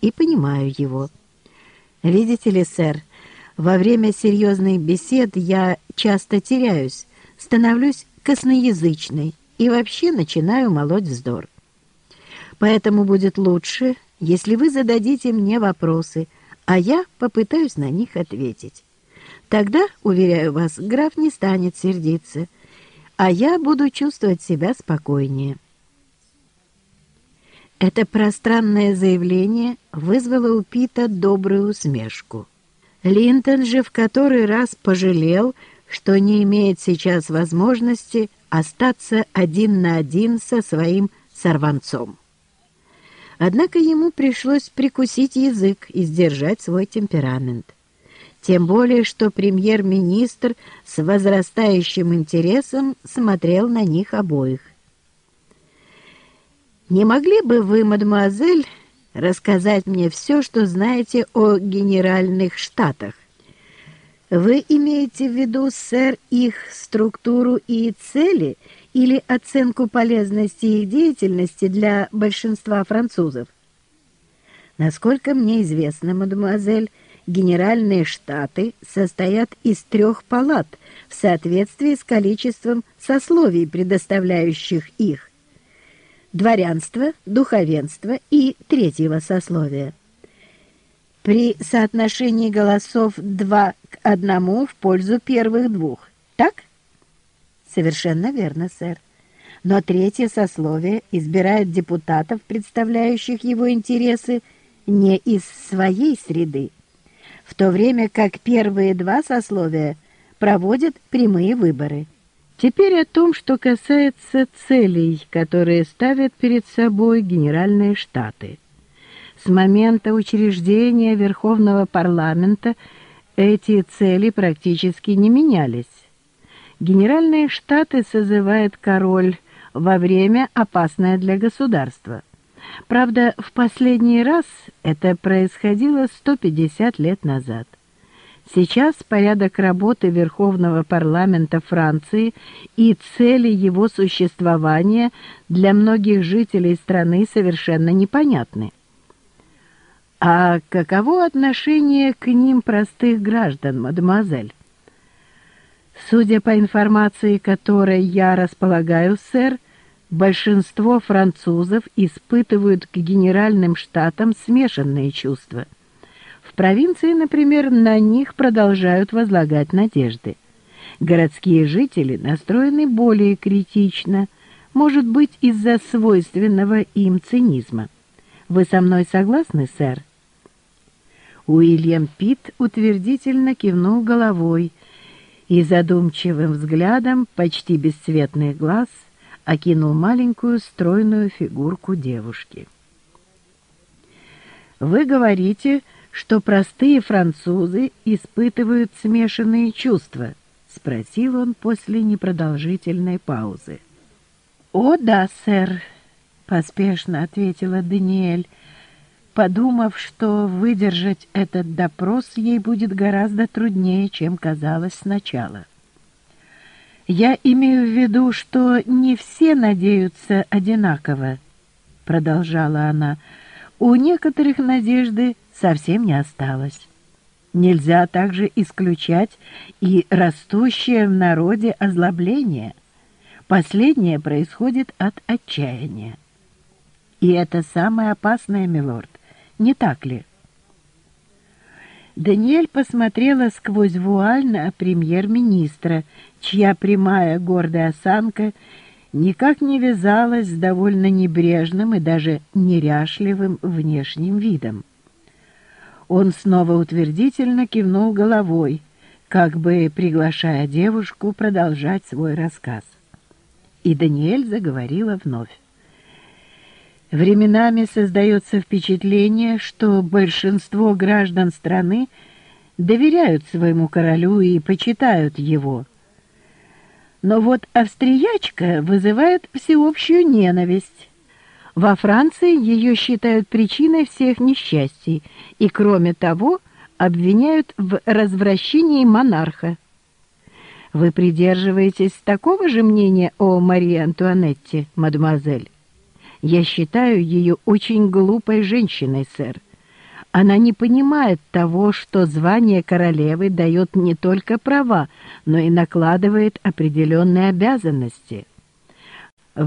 и понимаю его. Видите ли, сэр, во время серьезных бесед я часто теряюсь, становлюсь косноязычной и вообще начинаю молоть вздор. Поэтому будет лучше, если вы зададите мне вопросы, а я попытаюсь на них ответить. Тогда, уверяю вас, граф не станет сердиться, а я буду чувствовать себя спокойнее. Это пространное заявление вызвало у Пита добрую усмешку. Линтон же в который раз пожалел, что не имеет сейчас возможности остаться один на один со своим сорванцом. Однако ему пришлось прикусить язык и сдержать свой темперамент. Тем более, что премьер-министр с возрастающим интересом смотрел на них обоих. «Не могли бы вы, мадемуазель, рассказать мне все, что знаете о генеральных штатах?» Вы имеете в виду, сэр, их структуру и цели или оценку полезности их деятельности для большинства французов? Насколько мне известно, мадемуазель, Генеральные штаты состоят из трех палат в соответствии с количеством сословий, предоставляющих их. Дворянство, духовенство и третьего сословия. При соотношении голосов 2 к 1 в пользу первых двух, так? Совершенно верно, сэр. Но третье сословие избирает депутатов, представляющих его интересы, не из своей среды, в то время как первые два сословия проводят прямые выборы. Теперь о том, что касается целей, которые ставят перед собой Генеральные Штаты. С момента учреждения Верховного парламента эти цели практически не менялись. Генеральные Штаты созывает король во время, опасное для государства. Правда, в последний раз это происходило 150 лет назад. Сейчас порядок работы Верховного парламента Франции и цели его существования для многих жителей страны совершенно непонятны. А каково отношение к ним простых граждан, мадемуазель? Судя по информации, которой я располагаю, сэр, большинство французов испытывают к генеральным штатам смешанные чувства. В провинции, например, на них продолжают возлагать надежды. Городские жители настроены более критично, может быть, из-за свойственного им цинизма. Вы со мной согласны, сэр? Уильям Питт утвердительно кивнул головой и задумчивым взглядом почти бесцветных глаз – окинул маленькую стройную фигурку девушки. «Вы говорите, что простые французы испытывают смешанные чувства?» — спросил он после непродолжительной паузы. «О, да, сэр», — поспешно ответила Даниэль, подумав, что выдержать этот допрос ей будет гораздо труднее, чем казалось сначала. «Я имею в виду, что не все надеются одинаково», — продолжала она. «У некоторых надежды совсем не осталось. Нельзя также исключать и растущее в народе озлобление. Последнее происходит от отчаяния. И это самое опасное, милорд, не так ли?» Даниэль посмотрела сквозь вуаль на премьер-министра, чья прямая гордая осанка никак не вязалась с довольно небрежным и даже неряшливым внешним видом. Он снова утвердительно кивнул головой, как бы приглашая девушку продолжать свой рассказ. И Даниэль заговорила вновь. Временами создается впечатление, что большинство граждан страны доверяют своему королю и почитают его. Но вот австриячка вызывает всеобщую ненависть. Во Франции ее считают причиной всех несчастий и, кроме того, обвиняют в развращении монарха. Вы придерживаетесь такого же мнения о Марии Антуанетте, мадемуазель? Я считаю ее очень глупой женщиной, сэр. Она не понимает того, что звание королевы дает не только права, но и накладывает определенные обязанности.